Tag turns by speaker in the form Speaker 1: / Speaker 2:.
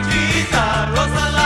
Speaker 1: chiquita, rosa la